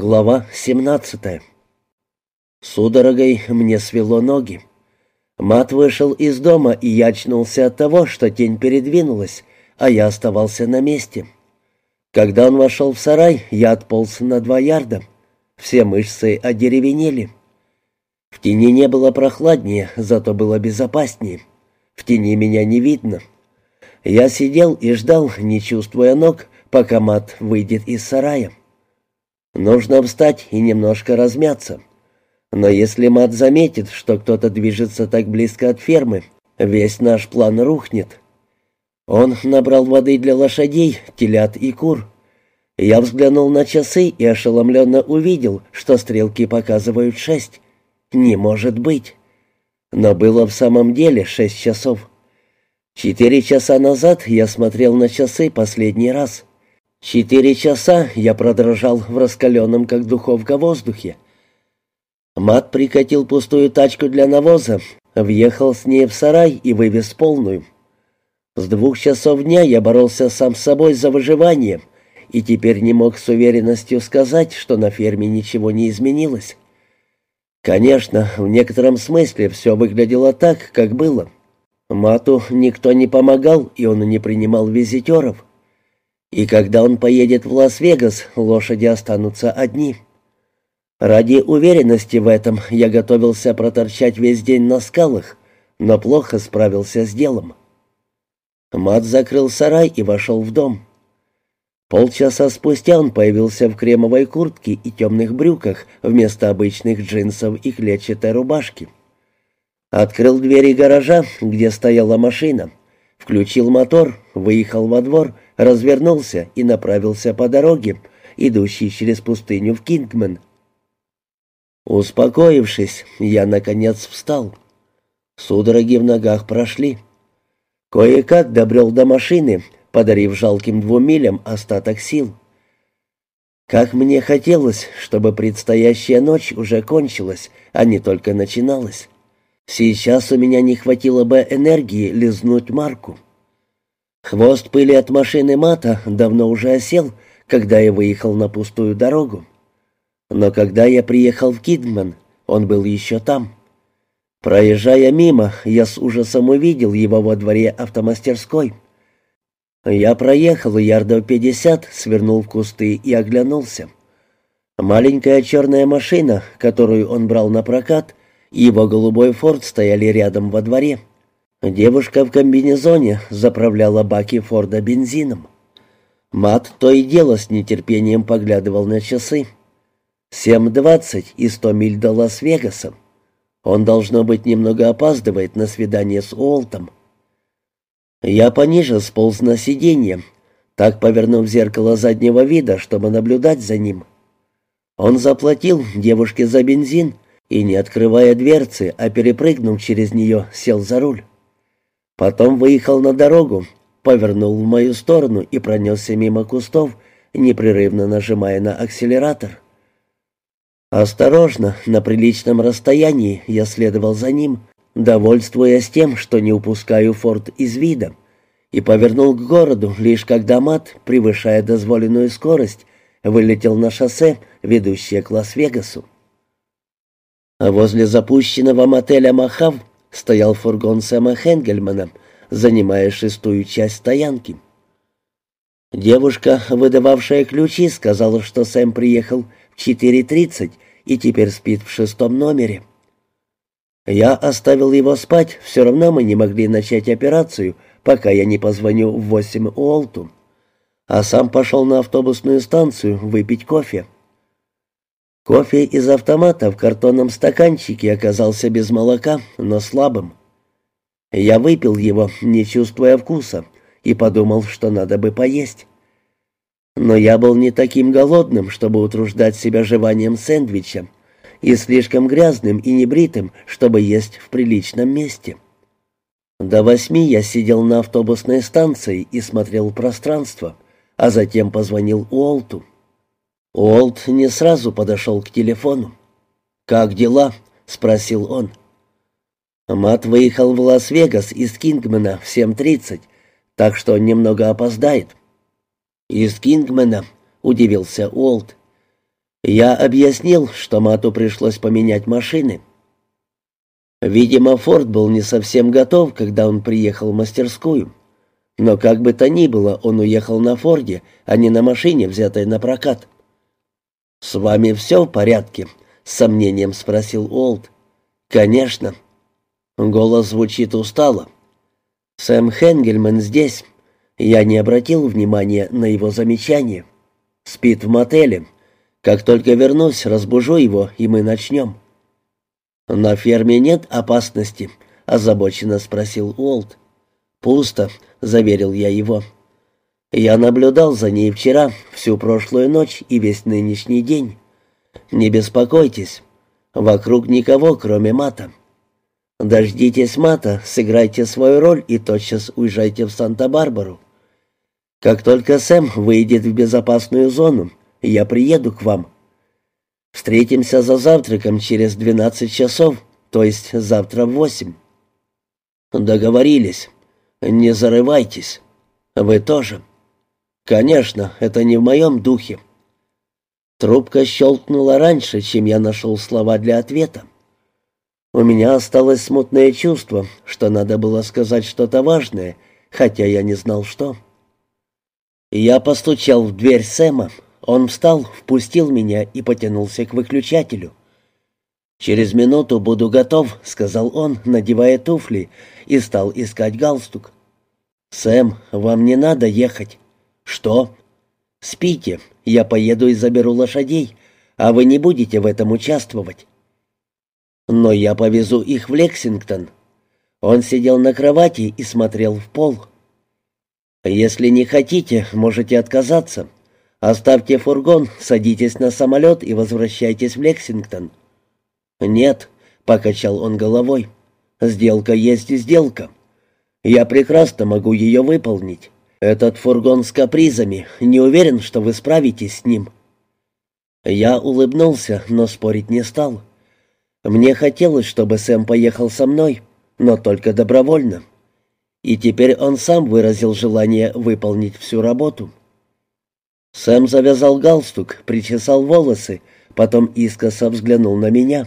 Глава 17 Судорогой мне свело ноги. Мат вышел из дома, и я очнулся от того, что тень передвинулась, а я оставался на месте. Когда он вошел в сарай, я отполз на два ярда. Все мышцы одеревенели. В тени не было прохладнее, зато было безопаснее. В тени меня не видно. Я сидел и ждал, не чувствуя ног, пока мат выйдет из сарая. Нужно встать и немножко размяться. Но если мат заметит, что кто-то движется так близко от фермы, весь наш план рухнет. Он набрал воды для лошадей, телят и кур. Я взглянул на часы и ошеломленно увидел, что стрелки показывают шесть. Не может быть. Но было в самом деле шесть часов. Четыре часа назад я смотрел на часы последний раз. Четыре часа я продрожал в раскаленном, как духовка, воздухе. Мат прикатил пустую тачку для навоза, въехал с ней в сарай и вывез полную. С двух часов дня я боролся сам с собой за выживание и теперь не мог с уверенностью сказать, что на ферме ничего не изменилось. Конечно, в некотором смысле все выглядело так, как было. Мату никто не помогал, и он не принимал визитеров. И когда он поедет в Лас-Вегас, лошади останутся одни. Ради уверенности в этом я готовился проторчать весь день на скалах, но плохо справился с делом. Мат закрыл сарай и вошел в дом. Полчаса спустя он появился в кремовой куртке и темных брюках вместо обычных джинсов и клетчатой рубашки. Открыл двери гаража, где стояла машина, включил мотор, выехал во двор — развернулся и направился по дороге, идущей через пустыню в Кингмен. Успокоившись, я, наконец, встал. Судороги в ногах прошли. Кое-как добрел до машины, подарив жалким двум милям остаток сил. Как мне хотелось, чтобы предстоящая ночь уже кончилась, а не только начиналась. Сейчас у меня не хватило бы энергии лизнуть Марку. Хвост пыли от машины Мата давно уже осел, когда я выехал на пустую дорогу. Но когда я приехал в Кидман, он был еще там. Проезжая мимо, я с ужасом увидел его во дворе автомастерской. Я проехал ярдов пятьдесят, свернул в кусты и оглянулся. Маленькая черная машина, которую он брал на прокат, и его голубой форт стояли рядом во дворе. Девушка в комбинезоне заправляла баки Форда бензином. Мат то и дело с нетерпением поглядывал на часы. Семь двадцать и сто миль до Лас-Вегаса. Он, должно быть, немного опаздывает на свидание с Уолтом. Я пониже сполз на сиденье, так повернув зеркало заднего вида, чтобы наблюдать за ним. Он заплатил девушке за бензин и, не открывая дверцы, а перепрыгнув через нее, сел за руль. Потом выехал на дорогу, повернул в мою сторону и пронесся мимо кустов, непрерывно нажимая на акселератор. Осторожно, на приличном расстоянии я следовал за ним, довольствуясь тем, что не упускаю форт из вида, и повернул к городу, лишь когда мат, превышая дозволенную скорость, вылетел на шоссе, ведущее к Лас-Вегасу. Возле запущенного мотеля «Махав» стоял фургон Сэма Хенгельмана, занимая шестую часть стоянки. Девушка, выдававшая ключи, сказала, что Сэм приехал в 4.30 и теперь спит в шестом номере. Я оставил его спать, все равно мы не могли начать операцию, пока я не позвоню в восемь Уолту. А сам пошел на автобусную станцию выпить кофе. Кофе из автомата в картонном стаканчике оказался без молока, но слабым. Я выпил его, не чувствуя вкуса, и подумал, что надо бы поесть. Но я был не таким голодным, чтобы утруждать себя жеванием сэндвича, и слишком грязным и небритым, чтобы есть в приличном месте. До восьми я сидел на автобусной станции и смотрел в пространство, а затем позвонил Уолту. Уолт не сразу подошел к телефону. «Как дела?» — спросил он. Мат выехал в Лас-Вегас из Кингмена в 7.30, так что он немного опоздает. «Из Кингмена?» — удивился Уолт. Я объяснил, что Мату пришлось поменять машины. Видимо, Форд был не совсем готов, когда он приехал в мастерскую. Но как бы то ни было, он уехал на Форде, а не на машине, взятой на прокат. «С вами все в порядке?» — с сомнением спросил Уолт. «Конечно». Голос звучит устало. «Сэм Хенгельман здесь». Я не обратил внимания на его замечание. «Спит в мотеле. Как только вернусь, разбужу его, и мы начнем». «На ферме нет опасности?» — озабоченно спросил Уолт. «Пусто», — заверил я его. «Я наблюдал за ней вчера, всю прошлую ночь и весь нынешний день. Не беспокойтесь, вокруг никого, кроме мата. Дождитесь мата, сыграйте свою роль и тотчас уезжайте в Санта-Барбару. Как только Сэм выйдет в безопасную зону, я приеду к вам. Встретимся за завтраком через двенадцать часов, то есть завтра в восемь». «Договорились». «Не зарывайтесь. Вы тоже». «Конечно, это не в моем духе». Трубка щелкнула раньше, чем я нашел слова для ответа. У меня осталось смутное чувство, что надо было сказать что-то важное, хотя я не знал, что. Я постучал в дверь Сэма. Он встал, впустил меня и потянулся к выключателю. «Через минуту буду готов», — сказал он, надевая туфли, и стал искать галстук. «Сэм, вам не надо ехать». «Что?» «Спите, я поеду и заберу лошадей, а вы не будете в этом участвовать». «Но я повезу их в Лексингтон». Он сидел на кровати и смотрел в пол. «Если не хотите, можете отказаться. Оставьте фургон, садитесь на самолет и возвращайтесь в Лексингтон». «Нет», — покачал он головой, — «сделка есть сделка. Я прекрасно могу ее выполнить. Этот фургон с капризами, не уверен, что вы справитесь с ним». Я улыбнулся, но спорить не стал. Мне хотелось, чтобы Сэм поехал со мной, но только добровольно. И теперь он сам выразил желание выполнить всю работу. Сэм завязал галстук, причесал волосы, потом искоса взглянул на меня.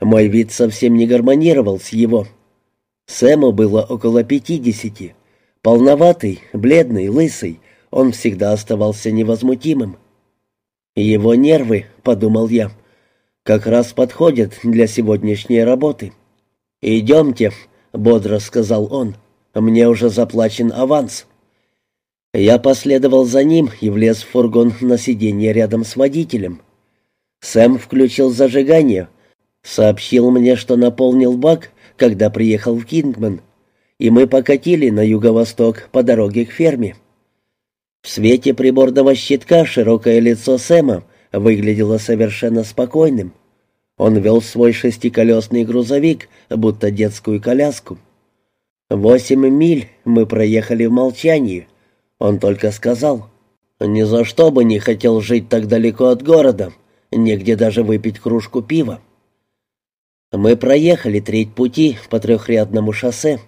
Мой вид совсем не гармонировал с его. Сэму было около пятидесяти. Полноватый, бледный, лысый, он всегда оставался невозмутимым. «Его нервы», — подумал я, — «как раз подходят для сегодняшней работы». «Идемте», — бодро сказал он, — «мне уже заплачен аванс». Я последовал за ним и влез в фургон на сиденье рядом с водителем. Сэм включил зажигание, Сообщил мне, что наполнил бак, когда приехал в Кингман, и мы покатили на юго-восток по дороге к ферме. В свете приборного щитка широкое лицо Сэма выглядело совершенно спокойным. Он вел свой шестиколесный грузовик, будто детскую коляску. Восемь миль мы проехали в молчании. Он только сказал, «Ни за что бы не хотел жить так далеко от города, негде даже выпить кружку пива». Мы проехали треть пути по трехрядному шоссе.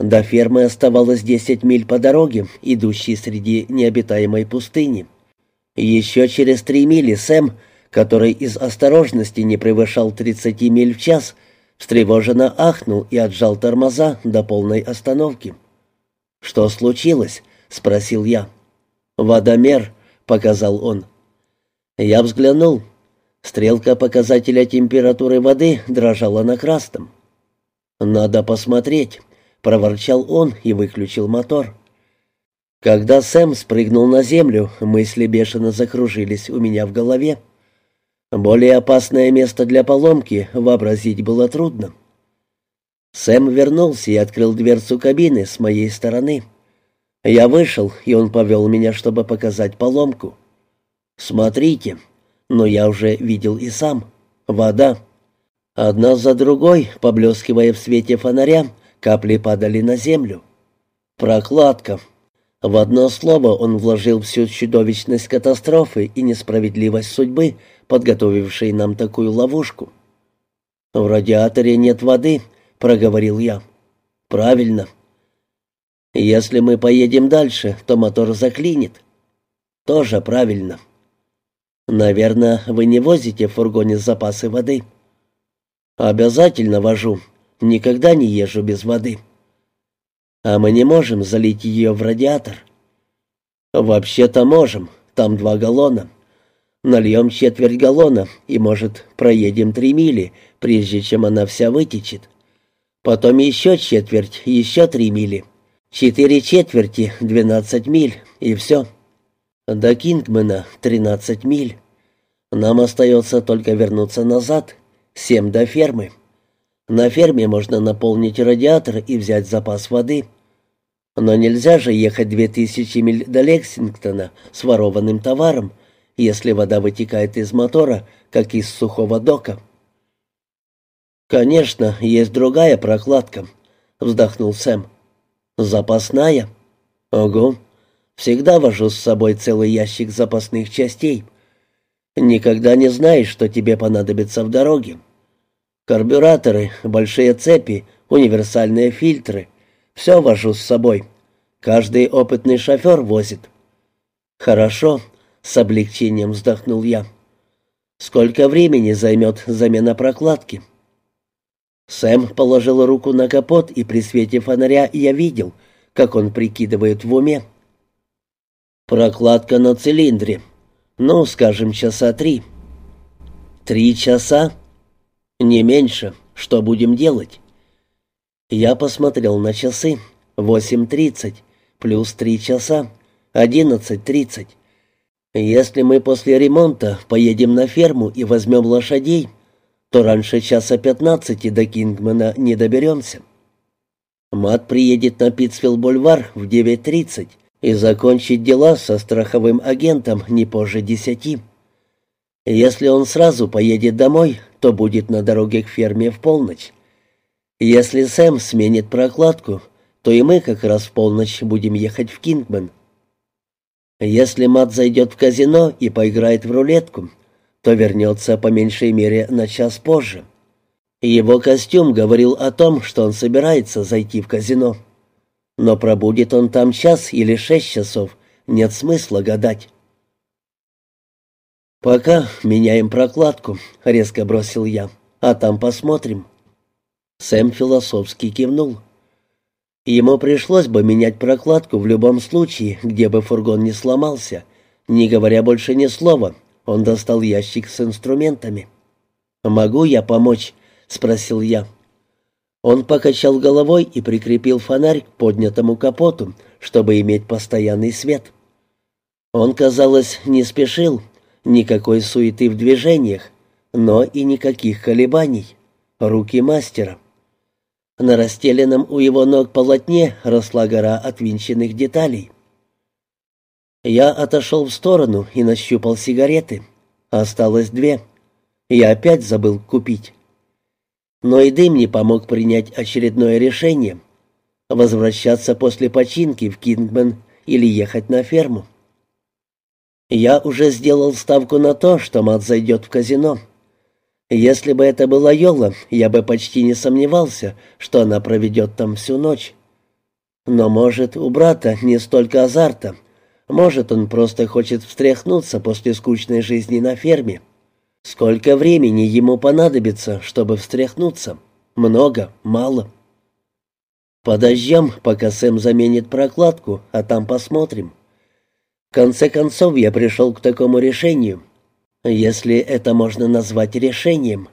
До фермы оставалось десять миль по дороге, идущей среди необитаемой пустыни. Еще через три мили Сэм, который из осторожности не превышал тридцати миль в час, встревоженно ахнул и отжал тормоза до полной остановки. «Что случилось?» — спросил я. «Водомер», — показал он. Я взглянул. Стрелка показателя температуры воды дрожала на красном. «Надо посмотреть», — проворчал он и выключил мотор. Когда Сэм спрыгнул на землю, мысли бешено закружились у меня в голове. Более опасное место для поломки вообразить было трудно. Сэм вернулся и открыл дверцу кабины с моей стороны. Я вышел, и он повел меня, чтобы показать поломку. «Смотрите», но я уже видел и сам. Вода. Одна за другой, поблескивая в свете фонаря, капли падали на землю. Прокладка. В одно слово он вложил всю чудовищность катастрофы и несправедливость судьбы, подготовившей нам такую ловушку. «В радиаторе нет воды», — проговорил я. «Правильно. Если мы поедем дальше, то мотор заклинит». «Тоже правильно». Наверное, вы не возите в фургоне запасы воды. Обязательно вожу. Никогда не езжу без воды. А мы не можем залить ее в радиатор. Вообще-то можем. Там два галлона. Нальем четверть галлона и, может, проедем три мили, прежде чем она вся вытечет. Потом еще четверть, еще три мили. Четыре четверти, двенадцать миль, и все. До Кингмена тринадцать миль. Нам остается только вернуться назад, семь до фермы. На ферме можно наполнить радиатор и взять запас воды. Но нельзя же ехать две тысячи миль до Лексингтона с ворованным товаром, если вода вытекает из мотора, как из сухого дока. «Конечно, есть другая прокладка», — вздохнул Сэм. «Запасная?» «Ого. Всегда вожу с собой целый ящик запасных частей. Никогда не знаешь, что тебе понадобится в дороге. Карбюраторы, большие цепи, универсальные фильтры — все вожу с собой. Каждый опытный шофер возит». «Хорошо», с облегчением вздохнул я. «Сколько времени займет замена прокладки?» Сэм положил руку на капот, и при свете фонаря я видел, как он прикидывает в уме. «Прокладка на цилиндре. Ну, скажем, часа три». «Три часа?» «Не меньше. Что будем делать?» Я посмотрел на часы. Восемь тридцать. Плюс три часа. Одиннадцать тридцать. Если мы после ремонта поедем на ферму и возьмем лошадей, то раньше часа пятнадцати до Кингмана не доберемся. Мат приедет на Питцвилл-бульвар в 9.30 и закончит дела со страховым агентом не позже десяти. Если он сразу поедет домой, то будет на дороге к ферме в полночь. Если Сэм сменит прокладку, то и мы как раз в полночь будем ехать в Кингман. Если Мат зайдет в казино и поиграет в рулетку, то вернется по меньшей мере на час позже. Его костюм говорил о том, что он собирается зайти в казино. Но пробудет он там час или шесть часов, нет смысла гадать. «Пока меняем прокладку», — резко бросил я, — «а там посмотрим». Сэм философски кивнул. Ему пришлось бы менять прокладку в любом случае, где бы фургон не сломался. Не говоря больше ни слова, он достал ящик с инструментами. «Могу я помочь?» — спросил я. Он покачал головой и прикрепил фонарь к поднятому капоту, чтобы иметь постоянный свет. Он, казалось, не спешил, никакой суеты в движениях, но и никаких колебаний. Руки мастера. На расстеленном у его ног полотне росла гора отвинченных деталей. Я отошел в сторону и нащупал сигареты. Осталось две. Я опять забыл купить. Но и дым не помог принять очередное решение. Возвращаться после починки в Кингмен или ехать на ферму. Я уже сделал ставку на то, что мат зайдет в казино. Если бы это была Йола, я бы почти не сомневался, что она проведет там всю ночь. Но, может, у брата не столько азарта. Может, он просто хочет встряхнуться после скучной жизни на ферме. Сколько времени ему понадобится, чтобы встряхнуться? Много? Мало? Подождем, пока Сэм заменит прокладку, а там посмотрим. В конце концов, я пришел к такому решению. Если это можно назвать решением.